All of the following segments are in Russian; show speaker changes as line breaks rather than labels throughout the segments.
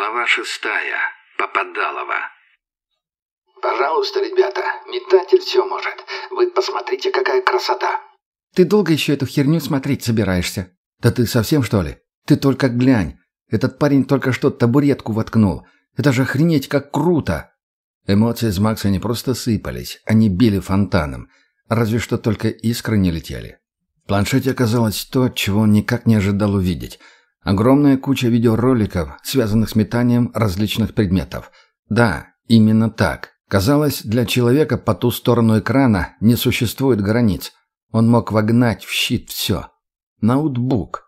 Глава шестая. Попадалова.
«Пожалуйста, ребята, метатель все может. Вы посмотрите, какая красота!»
«Ты долго еще эту херню смотреть собираешься?» «Да ты совсем, что ли? Ты только глянь. Этот парень только что табуретку воткнул. Это же охренеть как круто!» Эмоции из Макса не просто сыпались, они били фонтаном. Разве что только искры не летели. В планшете оказалось то, чего он никак не ожидал увидеть. Огромная куча видеороликов, связанных с метанием различных предметов. Да, именно так. Казалось, для человека по ту сторону экрана не существует границ. Он мог вогнать в щит все. Ноутбук.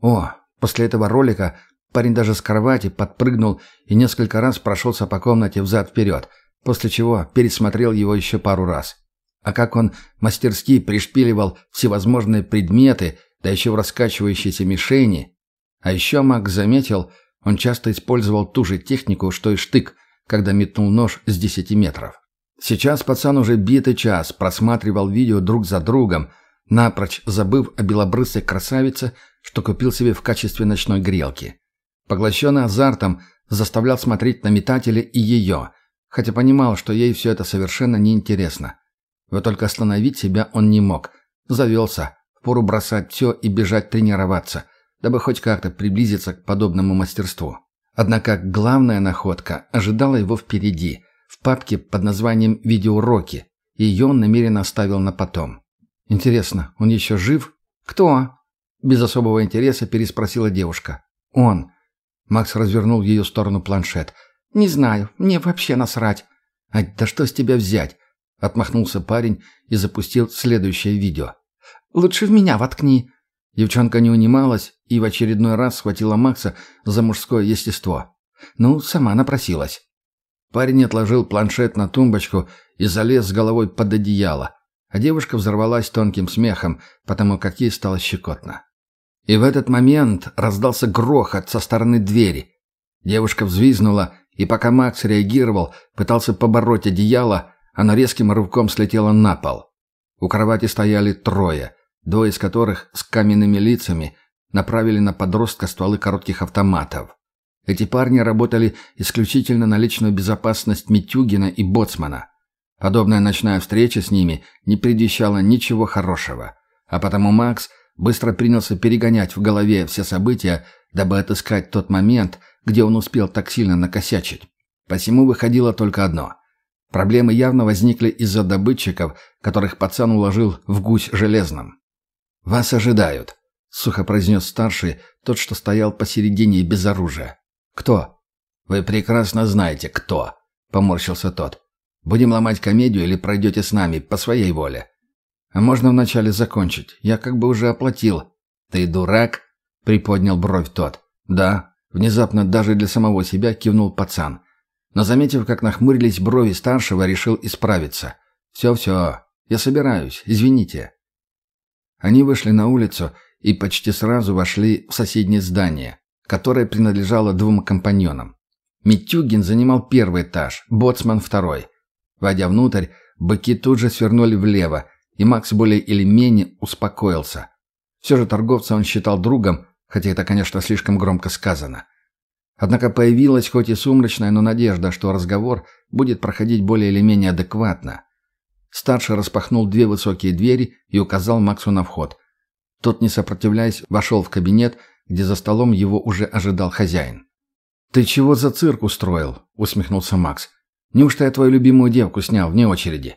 О, после этого ролика парень даже с кровати подпрыгнул и несколько раз прошелся по комнате взад-вперед, после чего пересмотрел его еще пару раз. А как он мастерски пришпиливал всевозможные предметы, да еще в раскачивающиеся мишени. А еще Макс заметил, он часто использовал ту же технику, что и штык, когда метнул нож с 10 метров. Сейчас пацан уже битый час просматривал видео друг за другом, напрочь забыв о белобрысой красавице, что купил себе в качестве ночной грелки. Поглощенный азартом, заставлял смотреть на метателя и ее, хотя понимал, что ей все это совершенно неинтересно. Вот только остановить себя он не мог. Завелся, впору бросать все и бежать тренироваться, дабы хоть как-то приблизиться к подобному мастерству. Однако главная находка ожидала его впереди, в папке под названием «Видеоуроки», и ее он намеренно оставил на потом. «Интересно, он еще жив?» «Кто?» Без особого интереса переспросила девушка. «Он». Макс развернул в ее сторону планшет. «Не знаю, мне вообще насрать». «Ай, да что с тебя взять?» Отмахнулся парень и запустил следующее видео. «Лучше в меня воткни». Девчонка не унималась и в очередной раз схватила Макса за мужское естество. Ну, сама напросилась. Парень отложил планшет на тумбочку и залез с головой под одеяло, а девушка взорвалась тонким смехом, потому как ей стало щекотно. И в этот момент раздался грохот со стороны двери. Девушка взвизгнула, и пока Макс реагировал, пытался побороть одеяло, оно резким рывком слетело на пол. У кровати стояли трое, двое из которых с каменными лицами направили на подростка стволы коротких автоматов. Эти парни работали исключительно на личную безопасность Митюгина и Боцмана. Подобная ночная встреча с ними не предвещала ничего хорошего, а потому Макс быстро принялся перегонять в голове все события, дабы отыскать тот момент, где он успел так сильно накосячить. Посему выходило только одно. Проблемы явно возникли из-за добытчиков, которых пацан уложил в гусь железном. «Вас ожидают», — сухо произнес старший, тот, что стоял посередине и без оружия. «Кто?» «Вы прекрасно знаете, кто», — поморщился тот. «Будем ломать комедию или пройдете с нами по своей воле?» «А можно вначале закончить? Я как бы уже оплатил». «Ты дурак?» — приподнял бровь тот. «Да». Внезапно даже для самого себя кивнул пацан. Но, заметив, как нахмурились брови старшего, решил исправиться. «Все-все, я собираюсь, извините». Они вышли на улицу и почти сразу вошли в соседнее здание которая принадлежала двум компаньонам. Митюгин занимал первый этаж, Боцман – второй. Войдя внутрь, быки тут же свернули влево, и Макс более или менее успокоился. Все же торговца он считал другом, хотя это, конечно, слишком громко сказано. Однако появилась хоть и сумрачная, но надежда, что разговор будет проходить более или менее адекватно. Старший распахнул две высокие двери и указал Максу на вход. Тот, не сопротивляясь, вошел в кабинет – где за столом его уже ожидал хозяин. «Ты чего за цирк устроил?» — усмехнулся Макс. «Неужто я твою любимую девку снял вне очереди?»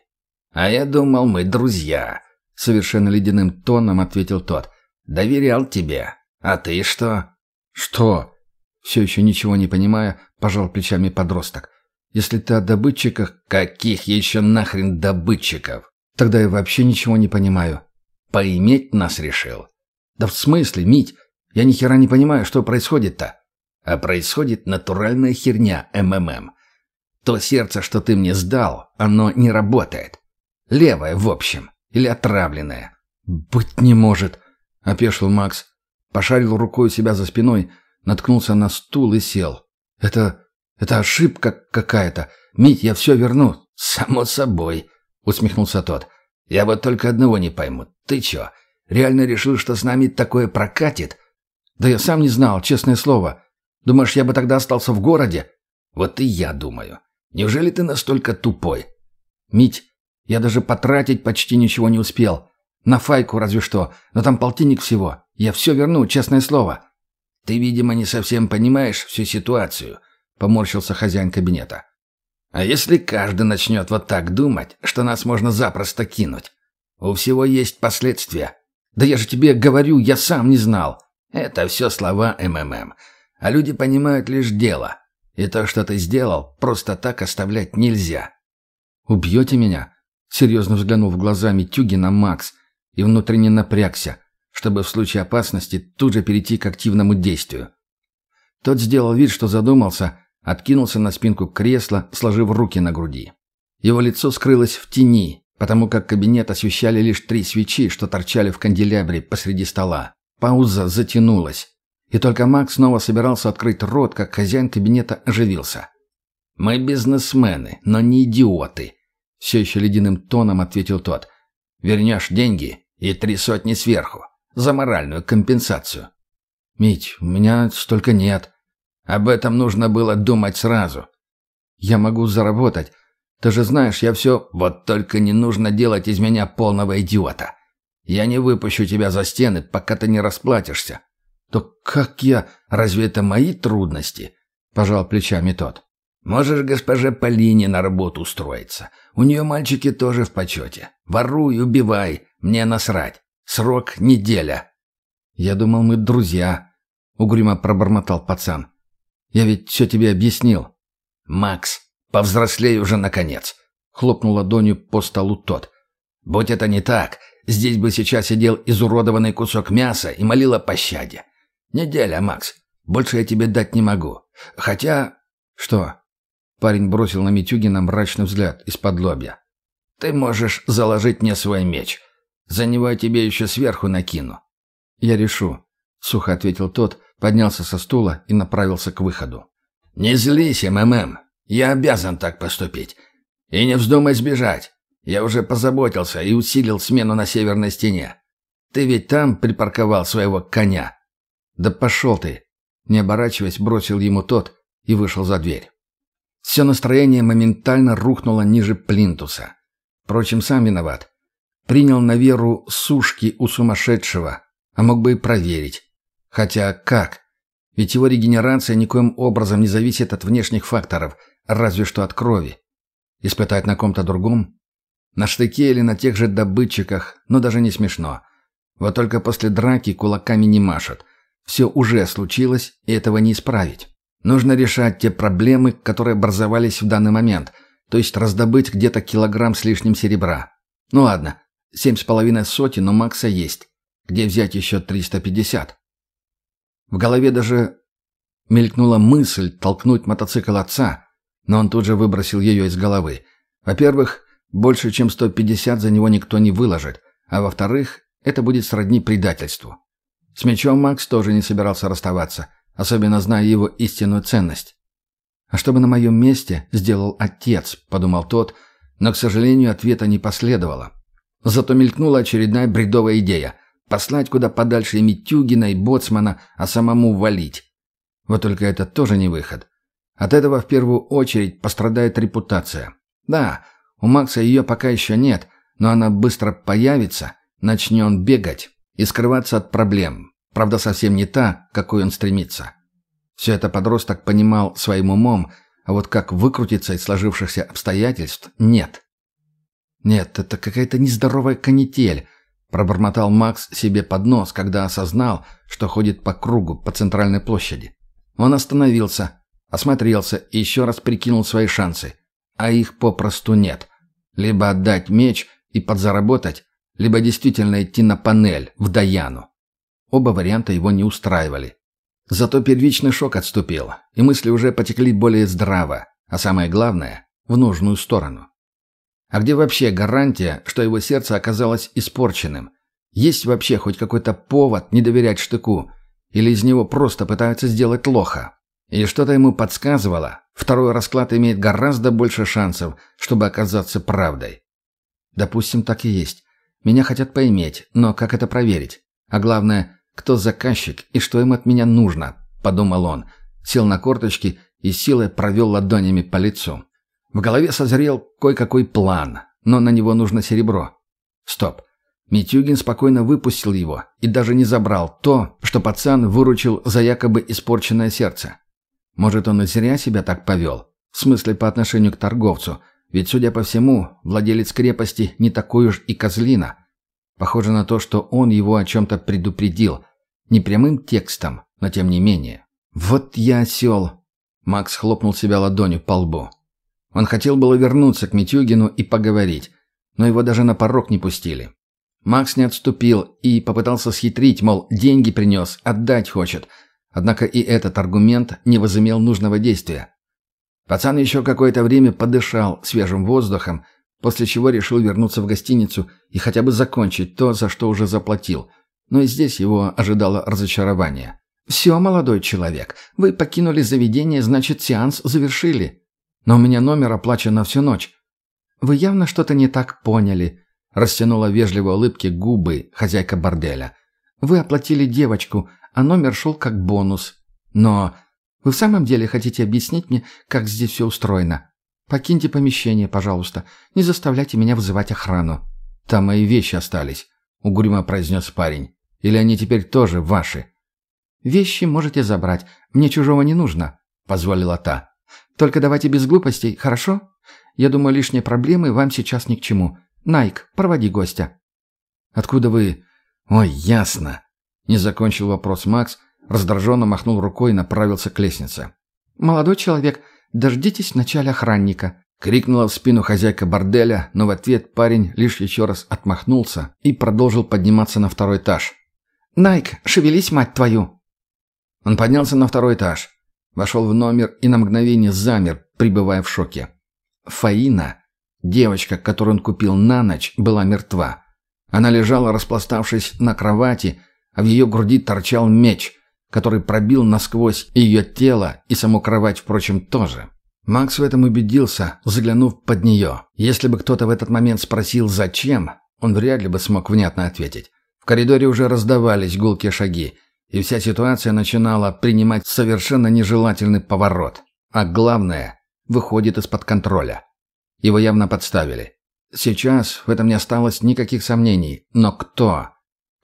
«А я думал, мы друзья», — совершенно ледяным тоном ответил тот. «Доверял тебе. А ты что?»
«Что?» Все еще ничего не понимая, пожал плечами подросток. «Если ты о добытчиках...»
«Каких еще нахрен добытчиков?»
«Тогда я вообще ничего не понимаю».
«Поиметь нас решил?»
«Да в смысле, Мить? Я ни хера не понимаю, что происходит-то.
А происходит натуральная херня МММ. То сердце, что ты мне сдал, оно не работает. Левое, в общем. Или отравленное.
«Быть не может», — опешил Макс. Пошарил рукой у себя за спиной, наткнулся на стул и сел. «Это... это ошибка какая-то. Мить, я все верну».
«Само собой», — усмехнулся тот. «Я вот только одного не пойму. Ты чё, реально решил, что с нами такое прокатит?»
Да я сам не знал, честное слово.
Думаешь, я бы тогда остался в городе? Вот и я думаю. Неужели ты настолько тупой? Мить, я даже потратить почти ничего не успел. На файку разве что, но там полтинник всего. Я все верну, честное слово. Ты, видимо, не совсем понимаешь всю ситуацию, поморщился хозяин кабинета. А если каждый начнет вот так думать, что нас можно запросто кинуть? У всего есть последствия. Да я же тебе говорю, я сам не знал. Это все слова МММ. А люди понимают лишь дело. И то, что ты сделал, просто так оставлять нельзя.
«Убьете меня?» Серьезно взглянул в глаза Митюги на Макс и внутренне напрягся, чтобы в случае опасности тут же перейти к активному действию. Тот сделал вид, что задумался, откинулся на спинку кресла, сложив руки на груди. Его лицо скрылось в тени, потому как кабинет освещали лишь три свечи, что торчали в канделябре посреди стола. Пауза затянулась. И только Макс снова собирался открыть рот, как хозяин кабинета оживился.
«Мы бизнесмены, но не идиоты», — все еще ледяным тоном ответил тот. «Вернешь деньги и три сотни сверху. За моральную компенсацию».
«Мить, у меня столько нет».
«Об этом нужно было думать сразу».
«Я могу заработать. Ты же знаешь, я все...»
«Вот только не нужно делать из меня полного идиота. Я не выпущу тебя за стены, пока ты не расплатишься.
«То как я?
Разве это мои трудности?» – пожал плечами тот.
«Можешь госпоже Полине на работу устроиться. У нее мальчики тоже в почете. Воруй, убивай, мне насрать. Срок – неделя».
«Я думал, мы друзья», – угрюмо пробормотал пацан. «Я ведь все тебе объяснил».
«Макс, повзрослей уже наконец», – хлопнул ладонью по столу тот. «Будь это не так, здесь бы сейчас сидел изуродованный кусок мяса и молил о пощаде. «Неделя, Макс. Больше я тебе дать не могу. Хотя...»
«Что?» Парень бросил на Митюгина мрачный взгляд из-под лобья.
«Ты можешь заложить мне свой меч. За него я тебе еще сверху накину».
«Я решу», — сухо ответил тот, поднялся со стула и направился к выходу.
«Не злись, МММ. Я обязан так поступить. И не вздумай сбежать. Я уже позаботился и усилил смену на северной стене. Ты ведь там припарковал своего коня?»
«Да пошел ты!» Не оборачиваясь, бросил ему тот и вышел за дверь. Все настроение моментально рухнуло ниже плинтуса. Впрочем, сам виноват. Принял на веру сушки у сумасшедшего, а мог бы и проверить. Хотя как? Ведь его регенерация никоим образом не зависит от внешних факторов, разве что от крови. Испытать на ком-то другом? На штыке или на тех же добытчиках, но даже не смешно. Вот только после драки кулаками не машут – все уже случилось, и этого не исправить. Нужно решать те проблемы, которые образовались в данный момент, то есть раздобыть где-то килограмм с лишним серебра. Ну ладно, семь с половиной сотен у Макса есть. Где взять еще триста пятьдесят? В голове даже мелькнула мысль толкнуть мотоцикл отца, но он тут же выбросил ее из головы. Во-первых, больше чем сто пятьдесят за него никто не выложит, а во-вторых, это будет сродни предательству. С мечом Макс тоже не собирался расставаться, особенно зная его истинную ценность. «А что бы на моем месте сделал отец?» – подумал тот, но, к сожалению, ответа не последовало. Зато мелькнула очередная бредовая идея – послать куда подальше и Митюгина, и Боцмана, а самому валить. Вот только это тоже не выход. От этого в первую очередь пострадает репутация. Да, у Макса ее пока еще нет, но она быстро появится, начнет бегать и скрываться от проблем. Правда, совсем не та, какой он стремится. Все это подросток понимал своим умом, а вот как выкрутиться из сложившихся обстоятельств – нет. «Нет, это какая-то нездоровая канитель», – пробормотал Макс себе под нос, когда осознал, что ходит по кругу по центральной площади. Он остановился, осмотрелся и еще раз прикинул свои шансы. А их попросту нет. Либо отдать меч и подзаработать, либо действительно идти на панель, в Даяну. Оба варианта его не устраивали. Зато первичный шок отступил, и мысли уже потекли более здраво, а самое главное – в нужную сторону. А где вообще гарантия, что его сердце оказалось испорченным? Есть вообще хоть какой-то повод не доверять штыку? Или из него просто пытаются сделать лоха? И что-то ему подсказывало, второй расклад имеет гораздо больше шансов, чтобы оказаться правдой. Допустим, так и есть. Меня хотят поиметь, но как это проверить? А главное, кто заказчик и что им от меня нужно, подумал он.
сел на корточки и силой провел ладонями по лицу. В голове созрел кое-какой план, но на него нужно серебро. Стоп. Митюгин спокойно выпустил его и даже не забрал то, что пацан выручил за якобы испорченное сердце. Может, он и зря себя так повел? В смысле, по отношению к торговцу. Ведь, судя по всему, владелец крепости не такой уж и козлина. Похоже на то, что он его о чем-то предупредил. Не прямым текстом, но тем не менее. «Вот я осел!» Макс хлопнул себя ладонью по лбу. Он хотел было вернуться к Митюгину и поговорить, но его даже на порог не пустили. Макс не отступил и попытался схитрить, мол, деньги принес, отдать хочет. Однако и этот аргумент не возымел нужного действия. Пацан еще какое-то время подышал свежим воздухом, после чего решил вернуться в гостиницу и хотя бы закончить то, за что уже заплатил. Но и здесь его ожидало разочарование. «Все, молодой человек, вы покинули заведение, значит, сеанс завершили. Но у меня номер оплачен на всю ночь. Вы явно что-то не так поняли», – растянула вежливо улыбки губы хозяйка борделя. «Вы оплатили девочку, а номер шел как бонус. Но вы в самом деле хотите объяснить мне, как здесь все устроено? Покиньте помещение, пожалуйста. Не заставляйте меня вызывать охрану». «Там мои вещи остались», — угрюмо произнес парень. «Или они теперь тоже ваши?» «Вещи можете забрать. Мне чужого не нужно», — позволила та. «Только давайте без глупостей, хорошо? Я думаю, лишние проблемы вам сейчас ни к чему. Найк, проводи гостя». «Откуда вы...» «Ой, ясно». Не закончил вопрос Макс, раздраженно махнул рукой и направился к лестнице.
«Молодой человек, дождитесь вначале охранника», —
крикнула в спину хозяйка борделя, но в ответ парень лишь еще раз отмахнулся и продолжил подниматься на второй этаж.
«Найк, шевелись, мать твою!»
Он поднялся на второй этаж, вошел в номер и на мгновение замер, пребывая в шоке. Фаина, девочка, которую он купил на ночь, была мертва. Она лежала, распластавшись на кровати, а в ее груди торчал меч, который пробил насквозь ее тело и саму кровать, впрочем, тоже. Макс в этом убедился, заглянув под нее. Если бы кто-то в этот момент спросил «зачем?», он вряд ли бы смог внятно ответить. В коридоре уже раздавались гулкие шаги, и вся ситуация начинала принимать совершенно нежелательный поворот. А главное, выходит из-под контроля. Его явно подставили. Сейчас в этом не осталось никаких сомнений. Но кто?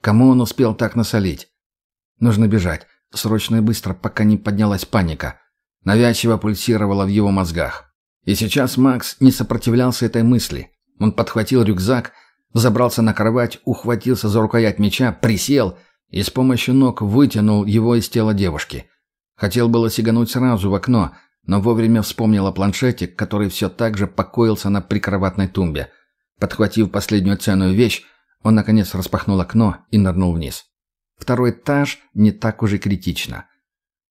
Кому он успел так насолить? Нужно бежать. Срочно и быстро, пока не поднялась паника. Навязчиво пульсировала в его мозгах. И сейчас Макс не сопротивлялся этой мысли. Он подхватил рюкзак, забрался на кровать, ухватился за рукоять меча, присел и с помощью ног вытянул его из тела девушки. Хотел было сигануть сразу в окно, но вовремя вспомнил о планшете, который все так же покоился на прикроватной тумбе. Подхватив последнюю ценную вещь, он, наконец, распахнул окно и нырнул вниз. Второй этаж не так уже критично.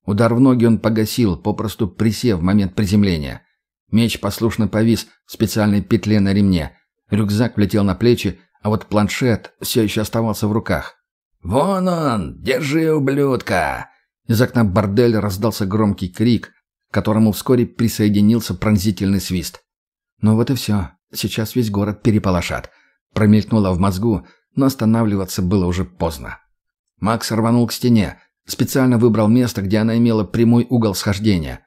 Удар в ноги он погасил, попросту присев в момент приземления. Меч послушно повис в специальной петле на ремне. Рюкзак влетел на плечи, а вот планшет все еще оставался в руках.
«Вон он! Держи, ублюдка!»
Из окна борделя раздался громкий крик, к которому вскоре присоединился пронзительный свист. Ну вот и все. Сейчас весь город переполошат. Промелькнуло в мозгу, но останавливаться было уже поздно. Макс рванул к стене, специально выбрал место, где она имела прямой угол схождения.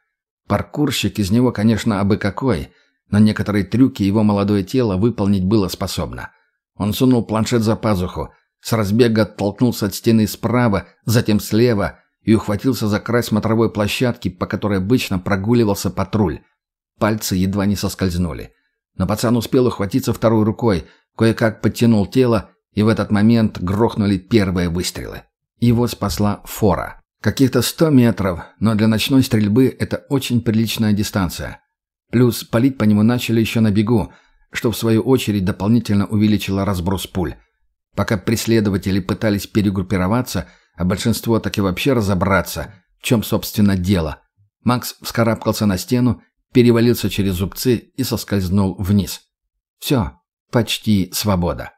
Паркурщик из него, конечно, абы какой, но некоторые трюки его молодое тело выполнить было способно. Он сунул планшет за пазуху, с разбега оттолкнулся от стены справа, затем слева и ухватился за край смотровой площадки, по которой обычно прогуливался патруль. Пальцы едва не соскользнули. Но пацан успел ухватиться второй рукой, кое-как подтянул тело, и в этот момент грохнули первые выстрелы. Его спасла фора. Каких-то сто метров, но для ночной стрельбы это очень приличная дистанция. Плюс палить по нему начали еще на бегу, что в свою очередь дополнительно увеличило разброс пуль. Пока преследователи пытались перегруппироваться, а большинство так и вообще разобраться, в чем, собственно, дело, Макс вскарабкался на стену, перевалился через зубцы и соскользнул вниз. Все, почти свобода.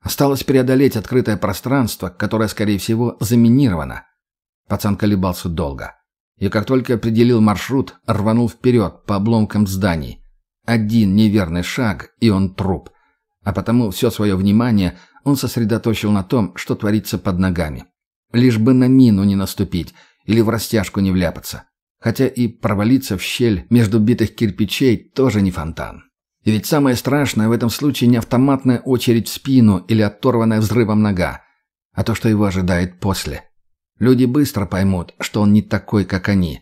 Осталось преодолеть открытое пространство, которое, скорее всего, заминировано. Пацан колебался долго. И как только определил маршрут, рванул вперед по обломкам зданий. Один неверный шаг, и он труп. А потому все свое внимание он сосредоточил на том, что творится под ногами. Лишь бы на мину не наступить или в растяжку не вляпаться. Хотя и провалиться в щель между битых кирпичей тоже не фонтан. И ведь самое страшное в этом случае не автоматная очередь в спину или оторванная взрывом нога, а то, что его ожидает после. Люди быстро поймут, что он не такой, как они.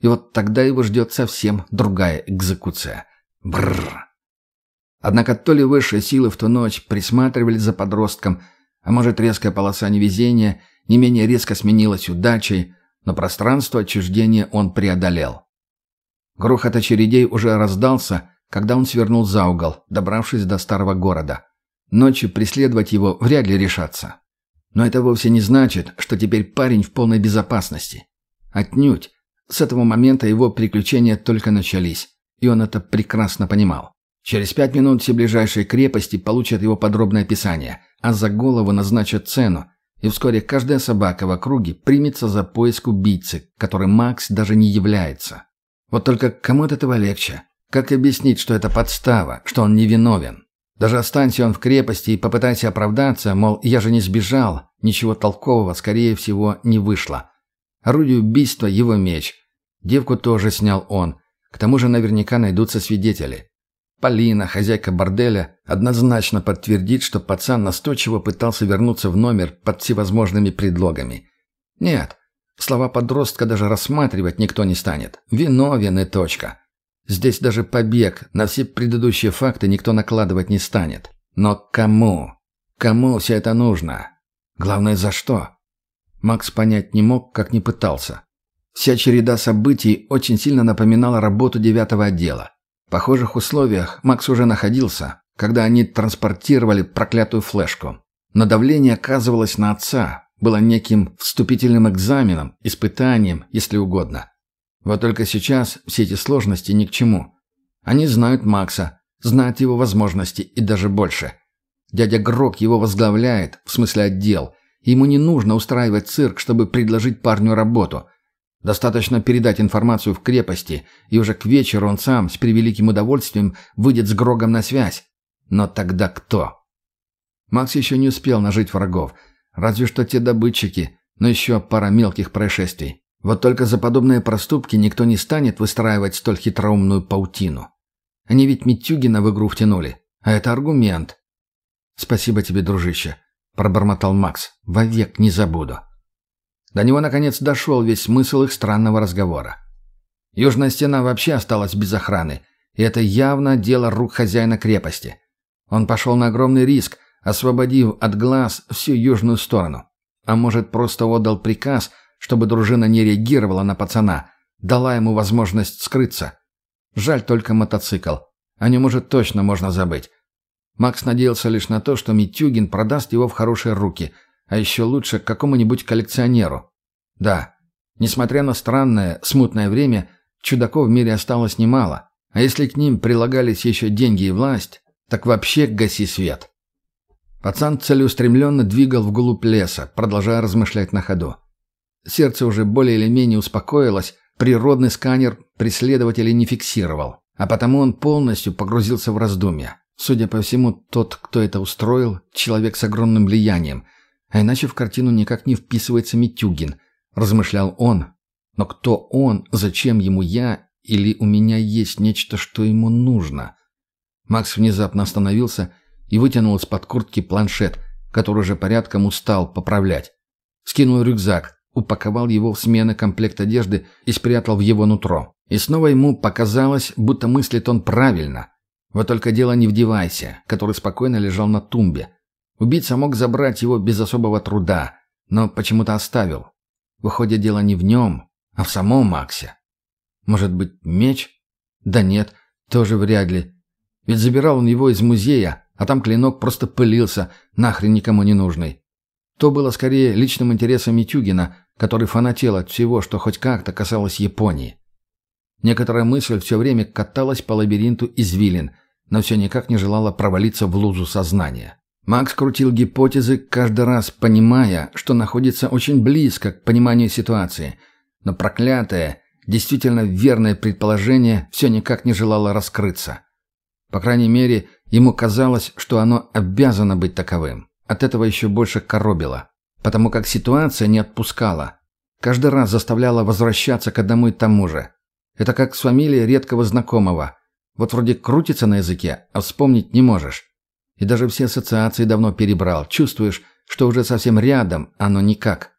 И вот тогда его ждет совсем другая экзекуция. Бррр. Однако то ли высшие силы в ту ночь присматривали за подростком, а может резкая полоса невезения не менее резко сменилась удачей, но пространство отчуждения он преодолел. Грохот очередей уже раздался, когда он свернул за угол, добравшись до старого города. Ночью преследовать его вряд ли решаться. Но это вовсе не значит, что теперь парень в полной безопасности. Отнюдь. С этого момента его приключения только начались, и он это прекрасно понимал. Через пять минут все ближайшие крепости получат его подробное описание, а за голову назначат цену, и вскоре каждая собака в округе примется за поиск убийцы, которым Макс даже не является. Вот только кому от этого легче? Как объяснить, что это подстава, что он невиновен? Даже останься он в крепости и попытайся оправдаться, мол, я же не сбежал, ничего толкового, скорее всего, не вышло. Орудие убийства – его меч. Девку тоже снял он. К тому же наверняка найдутся свидетели. Полина, хозяйка борделя, однозначно подтвердит, что пацан настойчиво пытался вернуться в номер под всевозможными предлогами. Нет, слова подростка даже рассматривать никто не станет. Виновен и точка. Здесь даже побег на все предыдущие факты никто накладывать не станет. Но кому? Кому все это нужно? Главное, за что? Макс понять не мог, как не пытался. Вся череда событий очень сильно напоминала работу девятого отдела. Похожих условиях Макс уже находился, когда они транспортировали проклятую флешку. Но давление оказывалось на отца, было неким вступительным экзаменом, испытанием, если угодно. Вот только сейчас все эти сложности ни к чему. Они знают Макса, знают его возможности и даже больше. Дядя Грок его возглавляет, в смысле отдел. ему не нужно устраивать цирк, чтобы предложить парню работу. Достаточно передать информацию в крепости, и уже к вечеру он сам с превеликим удовольствием выйдет с Грогом на связь. Но тогда кто? Макс еще не успел нажить врагов. Разве что те добытчики, но еще пара мелких происшествий. Вот только за подобные проступки никто не станет выстраивать столь хитроумную паутину. Они ведь Митюгина в игру втянули. А это аргумент. «Спасибо тебе, дружище», — пробормотал Макс. «Вовек не забуду». До него, наконец, дошел весь смысл их странного разговора. Южная стена вообще осталась без охраны, и это явно дело рук хозяина крепости. Он пошел на огромный риск, освободив от глаз всю южную сторону. А может, просто отдал приказ — чтобы дружина не реагировала на пацана, дала ему возможность скрыться. Жаль только мотоцикл. О нем уже точно можно забыть. Макс надеялся лишь на то, что Митюгин продаст его в хорошие руки, а еще лучше какому-нибудь коллекционеру. Да, несмотря на странное, смутное время, чудаков в мире осталось немало, а если к ним прилагались еще деньги и власть, так вообще гаси свет. Пацан целеустремленно двигал вглубь леса, продолжая размышлять на ходу. Сердце уже более или менее успокоилось, природный сканер преследователей не фиксировал, а потому он полностью погрузился в раздумья. Судя по всему, тот, кто это устроил, человек с огромным влиянием, а иначе в картину никак не вписывается Митюгин, размышлял он. Но кто он, зачем ему я, или у меня есть нечто, что ему нужно? Макс внезапно остановился и вытянул из-под куртки планшет, который уже порядком устал поправлять. Скинул рюкзак, упаковал его в смены комплект одежды и спрятал в его нутро. И снова ему показалось, будто мыслит он правильно. Вот только дело не в девайсе, который спокойно лежал на тумбе. Убийца мог забрать его без особого труда, но почему-то оставил. Выходит, дело не в нем, а в самом Максе. Может быть, меч? Да нет, тоже вряд ли. Ведь забирал он его из музея, а там клинок просто пылился, нахрен никому не нужный. То было скорее личным интересом Митюгина, который фанател от всего, что хоть как-то касалось Японии. Некоторая мысль все время каталась по лабиринту извилин, но все никак не желала провалиться в лузу сознания. Макс крутил гипотезы, каждый раз понимая, что находится очень близко к пониманию ситуации, но проклятое, действительно верное предположение все никак не желало раскрыться. По крайней мере, ему казалось, что оно обязано быть таковым. От этого еще больше коробило потому как ситуация не отпускала.
каждый раз заставляла возвращаться к одному и тому же. Это как с фамилией редкого знакомого. Вот вроде крутится на языке, а вспомнить не можешь. И даже все ассоциации давно перебрал. Чувствуешь, что уже совсем рядом, оно никак.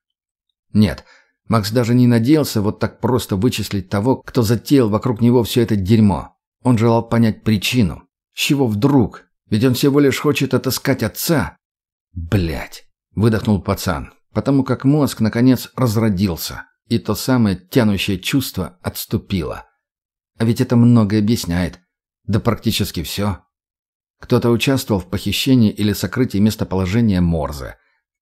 Нет, Макс даже не надеялся вот так просто вычислить того, кто затеял вокруг него все это дерьмо. Он желал понять причину. С чего вдруг? Ведь он всего лишь хочет отыскать отца. Блять, выдохнул пацан, потому как мозг наконец разродился, и то самое тянущее чувство отступило. А ведь это многое объясняет. Да практически все. Кто-то участвовал в похищении или сокрытии местоположения Морзе.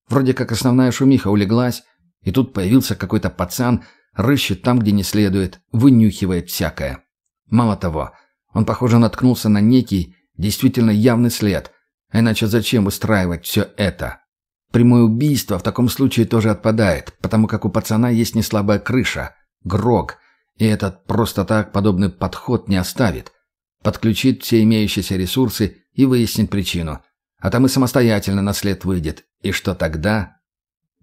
Вроде как основная шумиха улеглась, и тут появился какой-то пацан, рыщет там, где не следует, вынюхивает всякое. Мало того, он, похоже, наткнулся на некий, действительно явный след. А иначе зачем устраивать все это? Прямое убийство в таком случае тоже отпадает, потому как у пацана есть неслабая крыша, грог, и этот просто так подобный подход не оставит. Подключит все имеющиеся ресурсы и выяснит причину. А там и самостоятельно на след выйдет. И что тогда?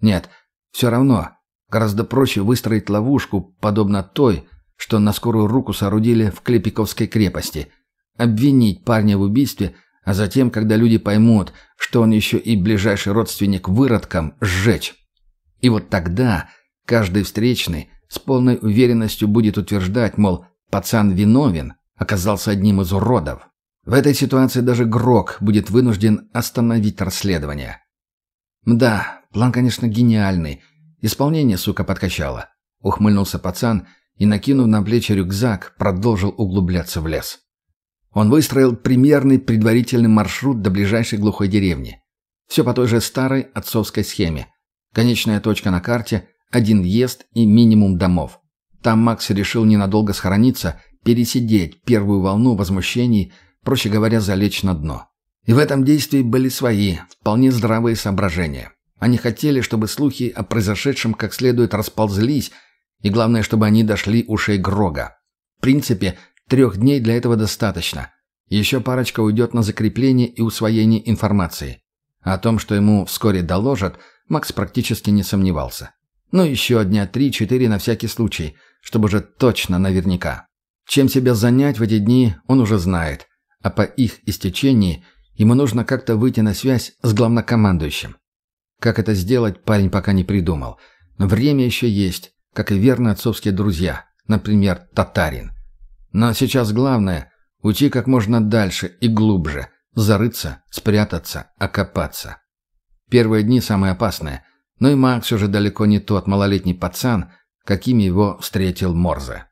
Нет, все равно. Гораздо проще выстроить ловушку, подобно той, что на скорую руку соорудили в Клепиковской крепости. Обвинить парня в убийстве, а затем, когда люди поймут, что он еще и ближайший родственник выродкам, сжечь. И вот тогда каждый встречный с полной уверенностью будет утверждать, мол, пацан виновен, оказался одним из уродов. В этой ситуации даже Грок будет вынужден остановить расследование. Да, план, конечно, гениальный. Исполнение, сука, подкачало. Ухмыльнулся пацан и, накинув на плечи рюкзак, продолжил углубляться в лес. Он выстроил примерный предварительный маршрут до ближайшей глухой деревни. Все по той же старой отцовской схеме. Конечная точка на карте, один въезд и минимум домов. Там Макс решил ненадолго схорониться, пересидеть первую волну возмущений – проще говоря, залечь на дно. И в этом действии были свои, вполне здравые соображения. Они хотели, чтобы слухи о произошедшем как следует расползлись, и главное, чтобы они дошли ушей Грога. В принципе, трех дней для этого достаточно. Еще парочка уйдет на закрепление и усвоение информации. О том, что ему вскоре доложат, Макс практически не сомневался. Ну, еще дня три-четыре на всякий случай, чтобы уже точно наверняка. Чем себя занять в эти дни, он уже знает а по их истечении ему нужно как-то выйти на связь с главнокомандующим. Как это сделать, парень пока не придумал. Но время еще есть, как и верные отцовские друзья, например, татарин. Но сейчас главное – уйти как можно дальше и глубже, зарыться, спрятаться, окопаться. Первые дни самые опасные, но и Макс уже далеко не тот малолетний пацан, какими его встретил Морзе.